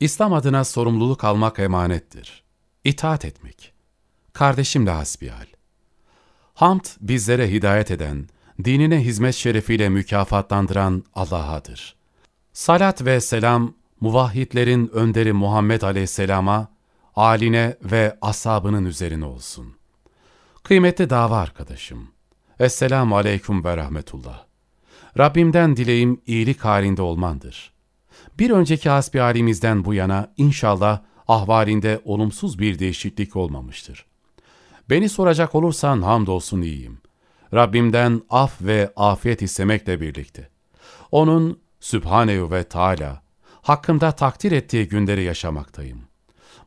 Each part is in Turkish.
İslam adına sorumluluk almak emanettir. İtaat etmek. Kardeşimle hasbihal. Hamd bizlere hidayet eden, dinine hizmet şerefiyle mükafatlandıran Allah'adır. Salat ve selam muvahhidlerin önderi Muhammed Aleyhisselam'a, aline ve ashabının üzerine olsun. Kıymetli dava arkadaşım, Esselamu Aleyküm ve Rahmetullah. Rabbimden dileğim iyilik halinde olmandır. Bir önceki hasbihalimizden bu yana inşallah ahvalinde olumsuz bir değişiklik olmamıştır. Beni soracak olursan hamdolsun iyiyim. Rabbimden af ve afiyet istemekle birlikte. Onun Sübhanehu ve Teala hakkında takdir ettiği günleri yaşamaktayım.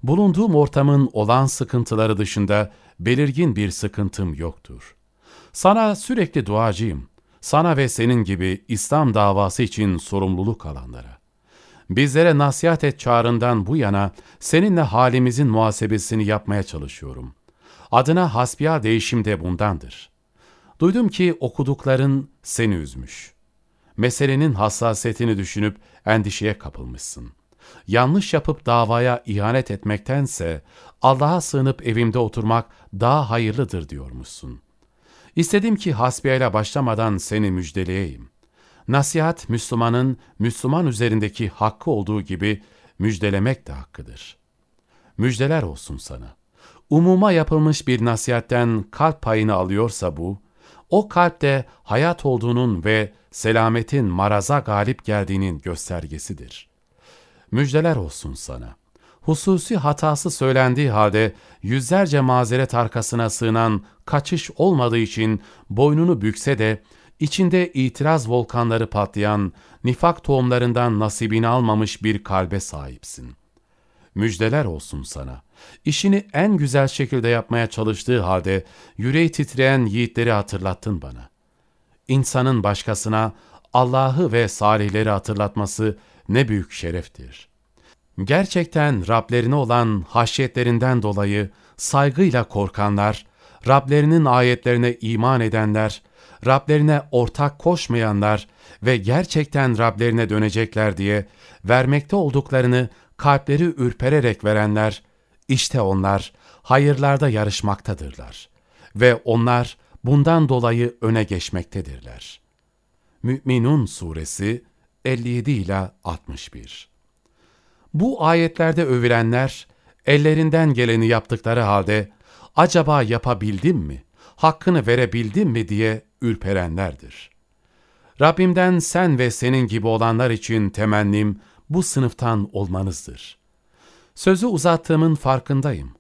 Bulunduğum ortamın olan sıkıntıları dışında belirgin bir sıkıntım yoktur. Sana sürekli duacıyım. Sana ve senin gibi İslam davası için sorumluluk alanlara. Bizlere nasihat et çağrından bu yana seninle halimizin muhasebesini yapmaya çalışıyorum. Adına hasbiya değişim de bundandır. Duydum ki okudukların seni üzmüş. Meselenin hassasiyetini düşünüp endişeye kapılmışsın. Yanlış yapıp davaya ihanet etmektense Allah'a sığınıp evimde oturmak daha hayırlıdır diyormuşsun. İstedim ki hasbiyayla başlamadan seni müjdeleyeyim. Nasihat Müslümanın Müslüman üzerindeki hakkı olduğu gibi müjdelemek de hakkıdır. Müjdeler olsun sana. Umuma yapılmış bir nasihatten kalp payını alıyorsa bu, o kalpte hayat olduğunun ve selametin maraza galip geldiğinin göstergesidir. Müjdeler olsun sana. Hususi hatası söylendiği halde yüzlerce mazeret arkasına sığınan kaçış olmadığı için boynunu bükse de içinde itiraz volkanları patlayan, nifak tohumlarından nasibini almamış bir kalbe sahipsin. Müjdeler olsun sana. İşini en güzel şekilde yapmaya çalıştığı halde yüreği titreyen yiğitleri hatırlattın bana. İnsanın başkasına Allah'ı ve salihleri hatırlatması ne büyük şereftir. Gerçekten Rablerine olan haşyetlerinden dolayı saygıyla korkanlar, Rablerinin ayetlerine iman edenler, Rablerine ortak koşmayanlar ve gerçekten Rablerine dönecekler diye vermekte olduklarını kalpleri ürpererek verenler, işte onlar hayırlarda yarışmaktadırlar ve onlar bundan dolayı öne geçmektedirler. Mü'minun Suresi 57 ila 61 Bu ayetlerde övülenler, ellerinden geleni yaptıkları halde, acaba yapabildim mi, hakkını verebildim mi? diye ürperenlerdir. Rabbimden sen ve senin gibi olanlar için temennim bu sınıftan olmanızdır. Sözü uzattığımın farkındayım.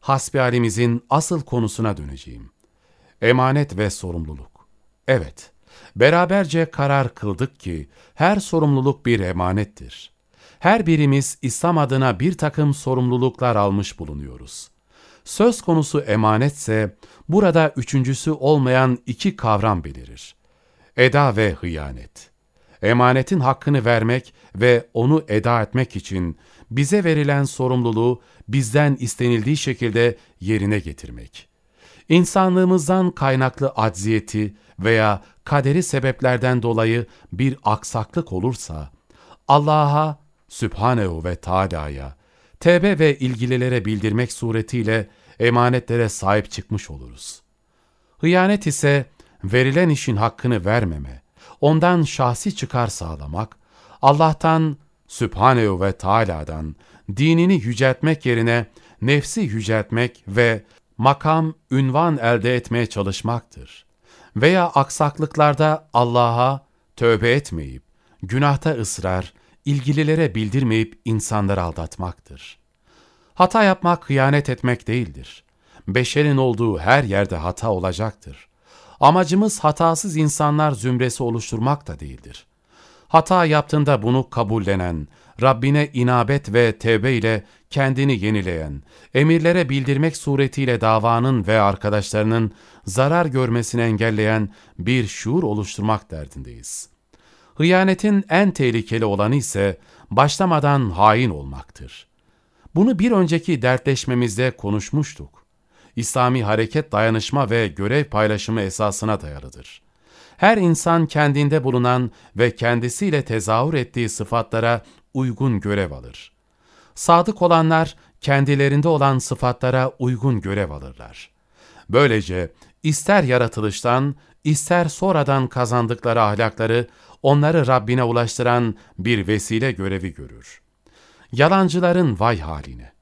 Hasbihalimizin asıl konusuna döneceğim. Emanet ve sorumluluk. Evet, beraberce karar kıldık ki her sorumluluk bir emanettir. Her birimiz İslam adına bir takım sorumluluklar almış bulunuyoruz. Söz konusu emanetse burada üçüncüsü olmayan iki kavram belirir. Eda ve hıyanet. Emanetin hakkını vermek ve onu eda etmek için bize verilen sorumluluğu bizden istenildiği şekilde yerine getirmek. İnsanlığımızdan kaynaklı acziyeti veya kaderi sebeplerden dolayı bir aksaklık olursa, Allah'a, Sübhanehu ve Teala'ya, tevbe ve ilgililere bildirmek suretiyle emanetlere sahip çıkmış oluruz. Hıyanet ise verilen işin hakkını vermeme, ondan şahsi çıkar sağlamak, Allah'tan, Sübhanehu ve Teala'dan dinini yüceltmek yerine nefsi yüceltmek ve makam, ünvan elde etmeye çalışmaktır. Veya aksaklıklarda Allah'a tövbe etmeyip, günahta ısrar, ilgililere bildirmeyip insanları aldatmaktır. Hata yapmak hıyanet etmek değildir. Beşerin olduğu her yerde hata olacaktır. Amacımız hatasız insanlar zümresi oluşturmak da değildir. Hata yaptığında bunu kabullenen, Rabbine inabet ve tevbe ile kendini yenileyen, emirlere bildirmek suretiyle davanın ve arkadaşlarının zarar görmesini engelleyen bir şuur oluşturmak derdindeyiz. Hıyanetin en tehlikeli olanı ise başlamadan hain olmaktır. Bunu bir önceki dertleşmemizde konuşmuştuk. İslami hareket dayanışma ve görev paylaşımı esasına dayalıdır. Her insan kendinde bulunan ve kendisiyle tezahür ettiği sıfatlara uygun görev alır. Sadık olanlar kendilerinde olan sıfatlara uygun görev alırlar. Böylece ister yaratılıştan, ister sonradan kazandıkları ahlakları onları Rabbine ulaştıran bir vesile görevi görür. Yalancıların vay haline.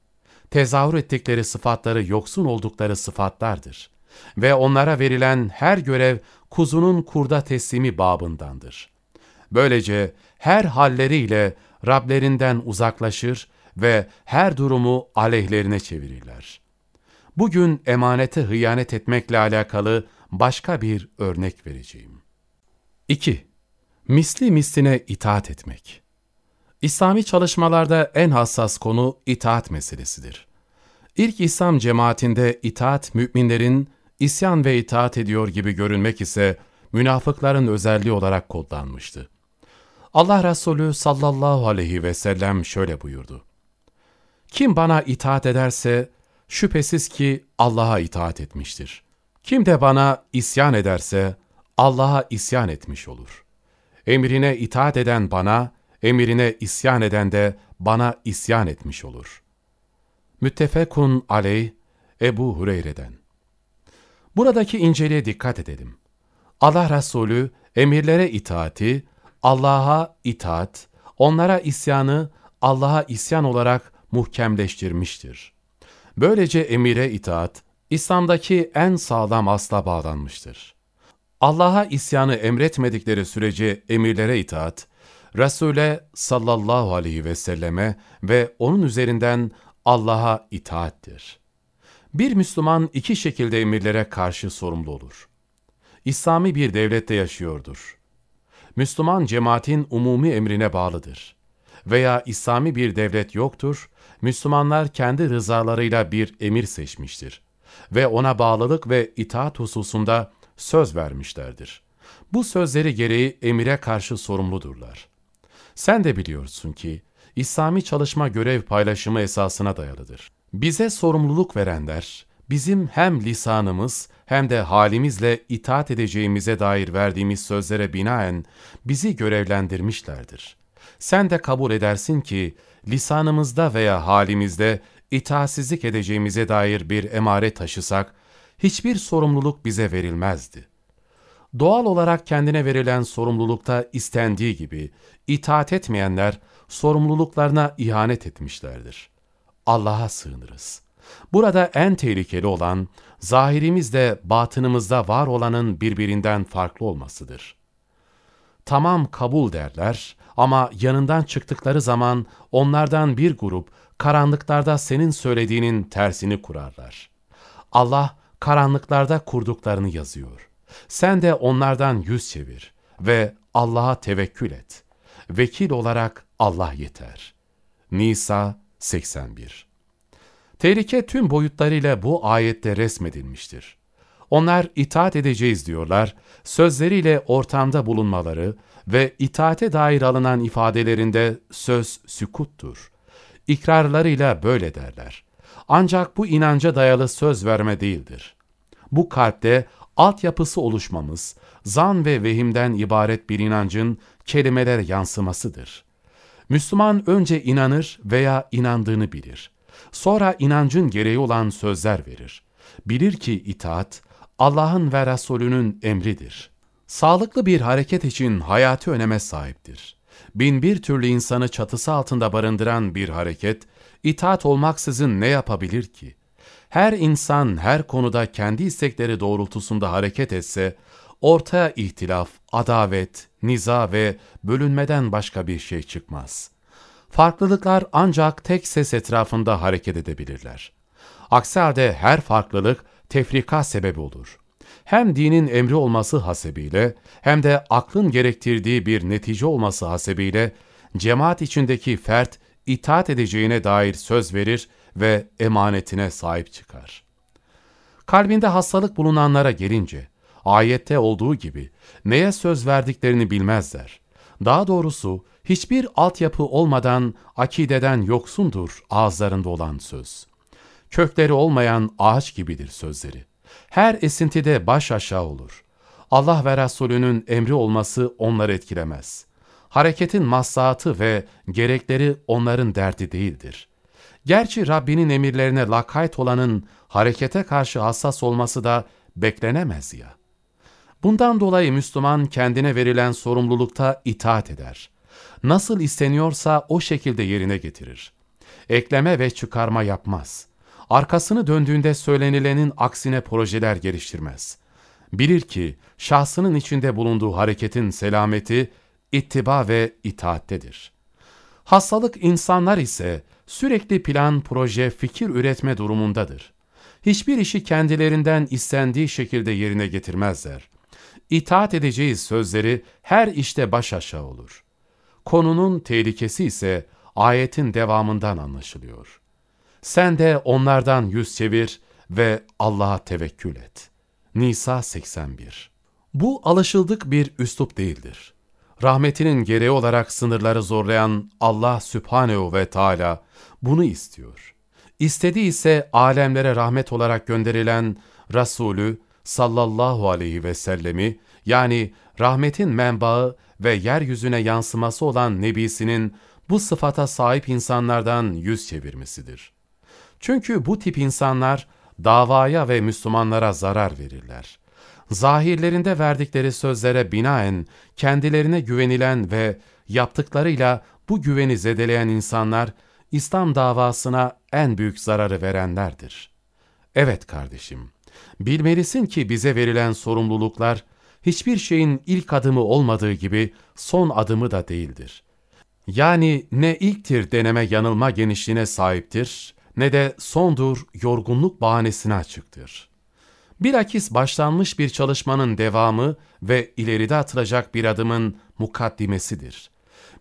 Tezahür ettikleri sıfatları yoksun oldukları sıfatlardır. Ve onlara verilen her görev kuzunun kurda teslimi babındandır. Böylece her halleriyle Rablerinden uzaklaşır ve her durumu aleyhlerine çevirirler. Bugün emanete hıyanet etmekle alakalı başka bir örnek vereceğim. 2. Misli misline itaat etmek. İslami çalışmalarda en hassas konu itaat meselesidir. İlk İslam cemaatinde itaat müminlerin isyan ve itaat ediyor gibi görünmek ise münafıkların özelliği olarak kodlanmıştı. Allah Resulü sallallahu aleyhi ve sellem şöyle buyurdu. Kim bana itaat ederse şüphesiz ki Allah'a itaat etmiştir. Kim de bana isyan ederse Allah'a isyan etmiş olur. Emrine itaat eden bana, emrine isyan eden de bana isyan etmiş olur. Müttefekun aleyh Ebu Hureyre'den. Buradaki inceliğe dikkat edelim. Allah Resulü emirlere itaati, Allah'a itaat, onlara isyanı Allah'a isyan olarak muhkemleştirmiştir. Böylece emire itaat, İslam'daki en sağlam asla bağlanmıştır. Allah'a isyanı emretmedikleri sürece emirlere itaat, Resul'e sallallahu aleyhi ve selleme ve onun üzerinden Allah'a itaattir. Bir Müslüman iki şekilde emirlere karşı sorumlu olur. İslami bir devlette yaşıyordur. Müslüman cemaatin umumi emrine bağlıdır. Veya İslami bir devlet yoktur, Müslümanlar kendi rızalarıyla bir emir seçmiştir ve ona bağlılık ve itaat hususunda söz vermişlerdir. Bu sözleri gereği emire karşı sorumludurlar. Sen de biliyorsun ki, İslami çalışma görev paylaşımı esasına dayalıdır. Bize sorumluluk verenler, bizim hem lisanımız hem de halimizle itaat edeceğimize dair verdiğimiz sözlere binaen bizi görevlendirmişlerdir. Sen de kabul edersin ki, lisanımızda veya halimizde itaatsizlik edeceğimize dair bir emare taşısak, hiçbir sorumluluk bize verilmezdi. Doğal olarak kendine verilen sorumlulukta istendiği gibi itaat etmeyenler sorumluluklarına ihanet etmişlerdir. Allah'a sığınırız. Burada en tehlikeli olan, zahirimizde batınımızda var olanın birbirinden farklı olmasıdır. Tamam kabul derler ama yanından çıktıkları zaman onlardan bir grup karanlıklarda senin söylediğinin tersini kurarlar. Allah karanlıklarda kurduklarını yazıyor. Sen de onlardan yüz çevir ve Allah'a tevekkül et. Vekil olarak Allah yeter. Nisa 81 Tehlike tüm boyutlarıyla bu ayette resmedilmiştir. Onlar itaat edeceğiz diyorlar, sözleriyle ortamda bulunmaları ve itaate dair alınan ifadelerinde söz sükuttur. İkrarlarıyla böyle derler. Ancak bu inanca dayalı söz verme değildir. Bu kalpte altyapısı oluşmamız, zan ve vehimden ibaret bir inancın kelimelere yansımasıdır. Müslüman önce inanır veya inandığını bilir. Sonra inancın gereği olan sözler verir. Bilir ki itaat, Allah'ın ve Resulünün emridir. Sağlıklı bir hareket için hayati öneme sahiptir. Bin bir türlü insanı çatısı altında barındıran bir hareket, itaat olmaksızın ne yapabilir ki? Her insan her konuda kendi istekleri doğrultusunda hareket etse, ortaya ihtilaf, adavet, niza ve bölünmeden başka bir şey çıkmaz. Farklılıklar ancak tek ses etrafında hareket edebilirler. Aksi halde her farklılık tefrika sebebi olur. Hem dinin emri olması hasebiyle hem de aklın gerektirdiği bir netice olması hasebiyle cemaat içindeki fert itaat edeceğine dair söz verir ve emanetine sahip çıkar. Kalbinde hastalık bulunanlara gelince, ayette olduğu gibi neye söz verdiklerini bilmezler. Daha doğrusu hiçbir altyapı olmadan akideden yoksundur ağızlarında olan söz. Kökleri olmayan ağaç gibidir sözleri. Her esintide baş aşağı olur. Allah ve Resulünün emri olması onları etkilemez. Hareketin maslahatı ve gerekleri onların derdi değildir. Gerçi Rabbinin emirlerine lakayt olanın harekete karşı hassas olması da beklenemez ya. Bundan dolayı Müslüman kendine verilen sorumlulukta itaat eder. Nasıl isteniyorsa o şekilde yerine getirir. Ekleme ve çıkarma yapmaz. Arkasını döndüğünde söylenilenin aksine projeler geliştirmez. Bilir ki şahsının içinde bulunduğu hareketin selameti ittiba ve itaattedir. Hastalık insanlar ise sürekli plan, proje, fikir üretme durumundadır. Hiçbir işi kendilerinden istendiği şekilde yerine getirmezler. İtaat edeceği sözleri her işte baş aşağı olur. Konunun tehlikesi ise ayetin devamından anlaşılıyor. Sen de onlardan yüz çevir ve Allah'a tevekkül et. Nisa 81 Bu alışıldık bir üslup değildir. Rahmetinin gereği olarak sınırları zorlayan Allah Sübhanehu ve Teala bunu istiyor. İstediği ise alemlere rahmet olarak gönderilen Resulü sallallahu aleyhi ve sellemi yani rahmetin menbaı ve yeryüzüne yansıması olan Nebisinin bu sıfata sahip insanlardan yüz çevirmesidir. Çünkü bu tip insanlar davaya ve Müslümanlara zarar verirler. Zahirlerinde verdikleri sözlere binaen kendilerine güvenilen ve yaptıklarıyla bu güveni zedeleyen insanlar İslam davasına en büyük zararı verenlerdir. Evet kardeşim, bilmelisin ki bize verilen sorumluluklar hiçbir şeyin ilk adımı olmadığı gibi son adımı da değildir. Yani ne ilktir deneme yanılma genişliğine sahiptir ne de sondur yorgunluk bahanesine açıktır. Bilakis başlanmış bir çalışmanın devamı ve ileride atılacak bir adımın mukaddimesidir.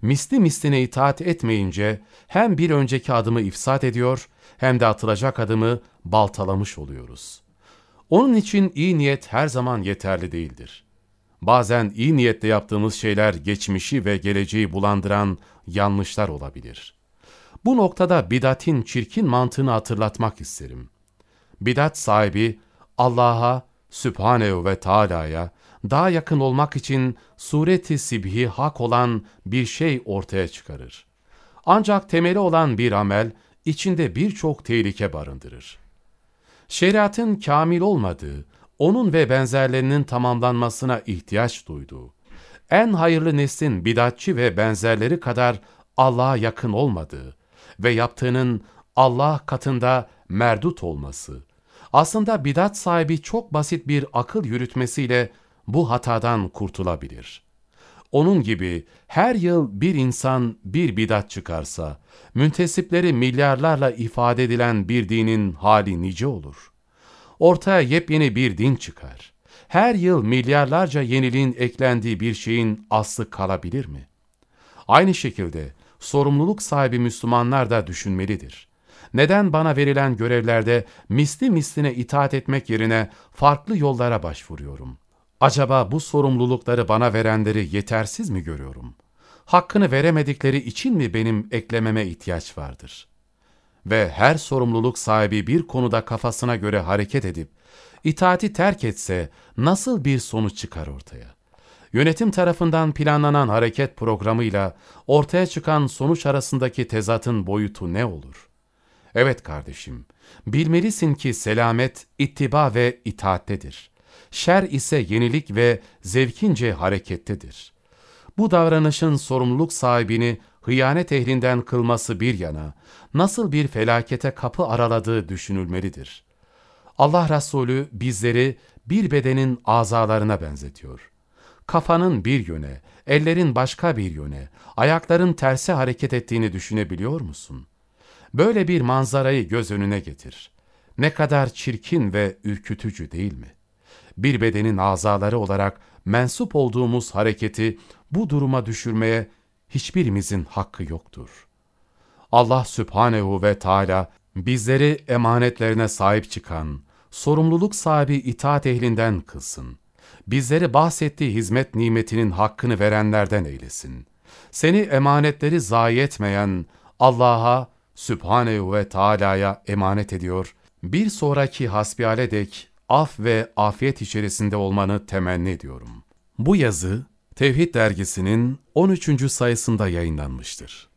Misli misline itaat etmeyince hem bir önceki adımı ifsat ediyor hem de atılacak adımı baltalamış oluyoruz. Onun için iyi niyet her zaman yeterli değildir. Bazen iyi niyetle yaptığımız şeyler geçmişi ve geleceği bulandıran yanlışlar olabilir. Bu noktada bidatin çirkin mantığını hatırlatmak isterim. Bidat sahibi Allah'a, Sübhanehu ve Teala'ya daha yakın olmak için sureti sibhi hak olan bir şey ortaya çıkarır. Ancak temeli olan bir amel içinde birçok tehlike barındırır. Şeriatın kamil olmadığı, onun ve benzerlerinin tamamlanmasına ihtiyaç duyduğu, en hayırlı neslin bidatçı ve benzerleri kadar Allah'a yakın olmadığı ve yaptığının Allah katında merdut olması, aslında bidat sahibi çok basit bir akıl yürütmesiyle bu hatadan kurtulabilir. Onun gibi her yıl bir insan bir bidat çıkarsa, müntesipleri milyarlarla ifade edilen bir dinin hali nice olur. Ortaya yepyeni bir din çıkar. Her yıl milyarlarca yeniliğin eklendiği bir şeyin aslı kalabilir mi? Aynı şekilde sorumluluk sahibi Müslümanlar da düşünmelidir. Neden bana verilen görevlerde misli misline itaat etmek yerine farklı yollara başvuruyorum? Acaba bu sorumlulukları bana verenleri yetersiz mi görüyorum? Hakkını veremedikleri için mi benim eklememe ihtiyaç vardır? Ve her sorumluluk sahibi bir konuda kafasına göre hareket edip, itaati terk etse nasıl bir sonuç çıkar ortaya? Yönetim tarafından planlanan hareket programıyla ortaya çıkan sonuç arasındaki tezatın boyutu ne olur? Evet kardeşim, bilmelisin ki selamet ittiba ve itaattedir. Şer ise yenilik ve zevkince harekettedir. Bu davranışın sorumluluk sahibini hıyanet ehlinden kılması bir yana, nasıl bir felakete kapı araladığı düşünülmelidir. Allah Resulü bizleri bir bedenin azalarına benzetiyor. Kafanın bir yöne, ellerin başka bir yöne, ayakların terse hareket ettiğini düşünebiliyor musun? Böyle bir manzarayı göz önüne getir. Ne kadar çirkin ve ürkütücü değil mi? Bir bedenin azaları olarak mensup olduğumuz hareketi bu duruma düşürmeye hiçbirimizin hakkı yoktur. Allah Sübhanehu ve Teala bizleri emanetlerine sahip çıkan, sorumluluk sahibi itaat ehlinden kılsın. Bizleri bahsettiği hizmet nimetinin hakkını verenlerden eylesin. Seni emanetleri zayi etmeyen Allah'a, Sübhanehu ve Teala'ya emanet ediyor, bir sonraki hasbihale dek af ve afiyet içerisinde olmanı temenni ediyorum. Bu yazı Tevhid dergisinin 13. sayısında yayınlanmıştır.